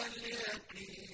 اليقين